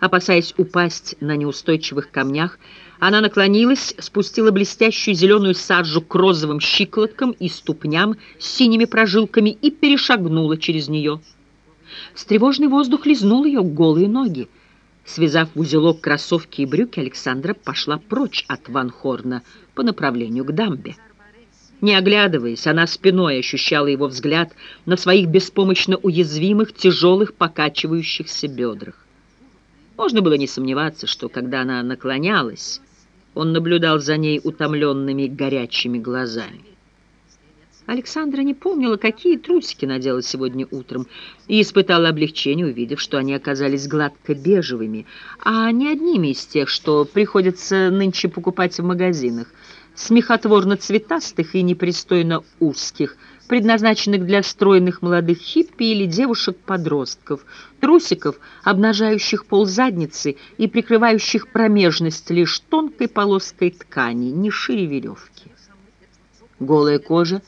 Опасаясь упасть на неустойчивых камнях, она наклонилась, спустила блестящую зеленую саджу к розовым щиколоткам и ступням с синими прожилками и перешагнула через нее. Встревожный воздух лизнул ее голые ноги. Связав в узелок кроссовки и брюки, Александра пошла прочь от Ван Хорна по направлению к дамбе. Не оглядываясь, она спиной ощущала его взгляд на своих беспомощно уязвимых, тяжелых, покачивающихся бедрах. Можно было не сомневаться, что, когда она наклонялась, он наблюдал за ней утомленными горячими глазами. Александра не помнила, какие трусики надела сегодня утром, и испытала облегчение, увидев, что они оказались гладко-бежевыми, а не одними из тех, что приходится нынче покупать в магазинах, смехотворно-цветастых и непристойно узких – предназначенных для стройных молодых хиппи или девушек-подростков, трусиков, обнажающих пол задницы и прикрывающих промежность лишь тонкой полоской ткани, не шире веревки. Голая кожа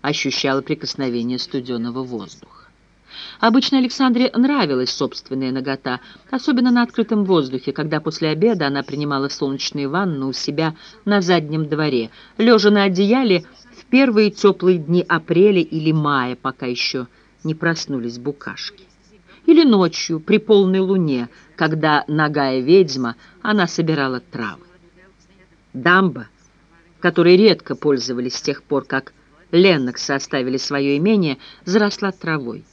ощущала прикосновение студеного воздуха. Обычно Александре нравилась собственная нагота, особенно на открытом воздухе, когда после обеда она принимала солнечные ванны у себя на заднем дворе, лежа на одеяле первые теплые дни апреля или мая, пока еще не проснулись букашки. Или ночью, при полной луне, когда ногая ведьма, она собирала травы. Дамба, которой редко пользовались с тех пор, как Ленноксы оставили свое имение, заросла травой.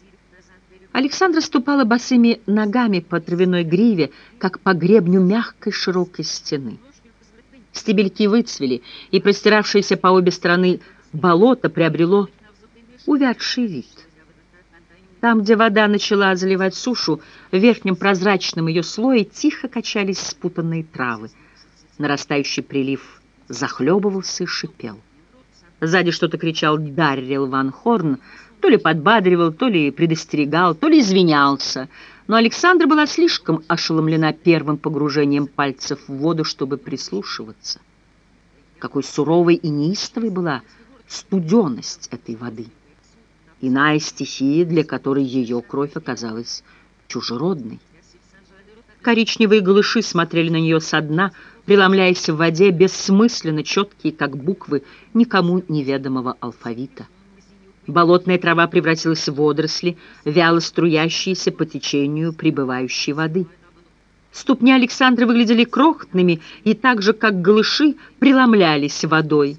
Александра ступала босыми ногами по травяной гриве, как по гребню мягкой широкой стены. Стебельки выцвели, и простиравшиеся по обе стороны болото приобрело увядший вид. Там, где вода начала заливать сушу, в верхнем прозрачном ее слое тихо качались спутанные травы. Нарастающий прилив захлебывался и шипел. Сзади что-то кричал Даррил Ван Хорн, то ли подбадривал, то ли предостерегал, то ли извинялся. Но Александра была слишком ошеломлена первым погружением пальцев в воду, чтобы прислушиваться. Какой суровой и неистовой была студеность этой воды. Иная стихия, для которой ее кровь оказалась чужеродной. Коричневые голыши смотрели на нее со дна, преломляясь в воде, бессмысленно четкие, как буквы никому неведомого алфавита. Болотная трава превратилась в водоросли, вяло струящиеся по течению прибывающей воды. Ступни Александры выглядели крохотными и так же, как голыши, преломлялись водой.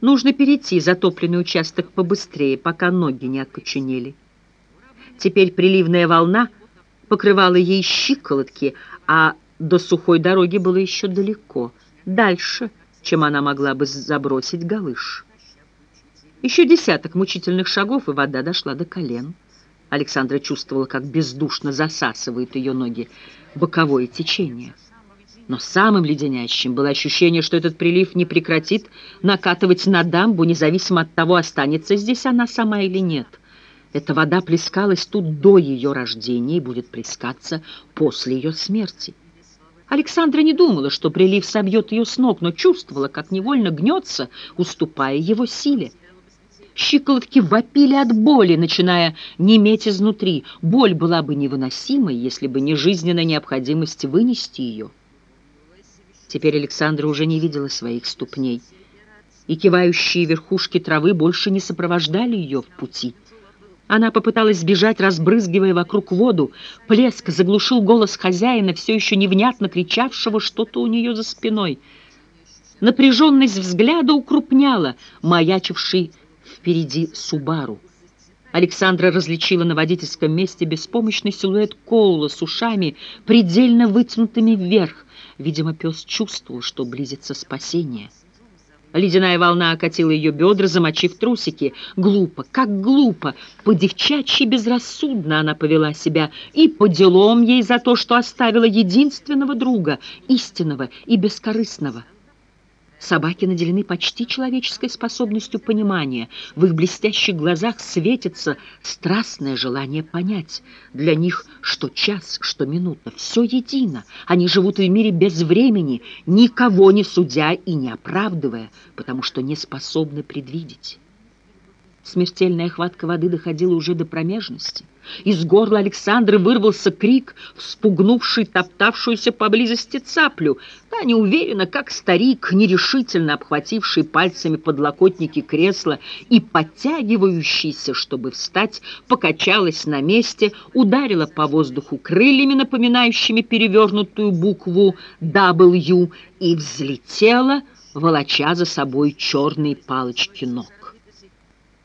Нужно перейти затопленный участок побыстрее, пока ноги не окоченели. Теперь приливная волна покрывала ей щиколотки, а до сухой дороги было еще далеко, дальше, чем она могла бы забросить галыш. Еще десяток мучительных шагов, и вода дошла до колен. Александра чувствовала, как бездушно засасывает ее ноги боковое течение. Но самым леденящим было ощущение, что этот прилив не прекратит накатывать на дамбу, независимо от того, останется здесь она сама или нет. Эта вода плескалась тут до ее рождения и будет плескаться после ее смерти. Александра не думала, что прилив собьет ее с ног, но чувствовала, как невольно гнется, уступая его силе. Щиколотки вопили от боли, начиная неметь изнутри. Боль была бы невыносимой, если бы не жизненная необходимость вынести ее. Теперь Александра уже не видела своих ступней, и кивающие верхушки травы больше не сопровождали ее в пути. Она попыталась сбежать, разбрызгивая вокруг воду. Плеск заглушил голос хозяина, все еще невнятно кричавшего что-то у нее за спиной. Напряженность взгляда укрупняла маячивший впереди Субару. Александра различила на водительском месте беспомощный силуэт Коула с ушами, предельно вытянутыми вверх. Видимо, пес чувствовал, что близится спасение. Ледяная волна окатила ее бедра, замочив трусики. Глупо, как глупо, по-девчачьи безрассудно она повела себя, и по делам ей за то, что оставила единственного друга, истинного и бескорыстного. Собаки наделены почти человеческой способностью понимания. В их блестящих глазах светится страстное желание понять. Для них что час, что минута, все едино. Они живут в мире без времени, никого не судя и не оправдывая, потому что не способны предвидеть. Смертельная хватка воды доходила уже до промежности. Из горла Александры вырвался крик, вспугнувший топтавшуюся поблизости цаплю. Та неуверенно, как старик, нерешительно обхвативший пальцами подлокотники кресла и подтягивающийся, чтобы встать, покачалась на месте, ударила по воздуху крыльями, напоминающими перевернутую букву W, и взлетела, волоча за собой черные палочки ног.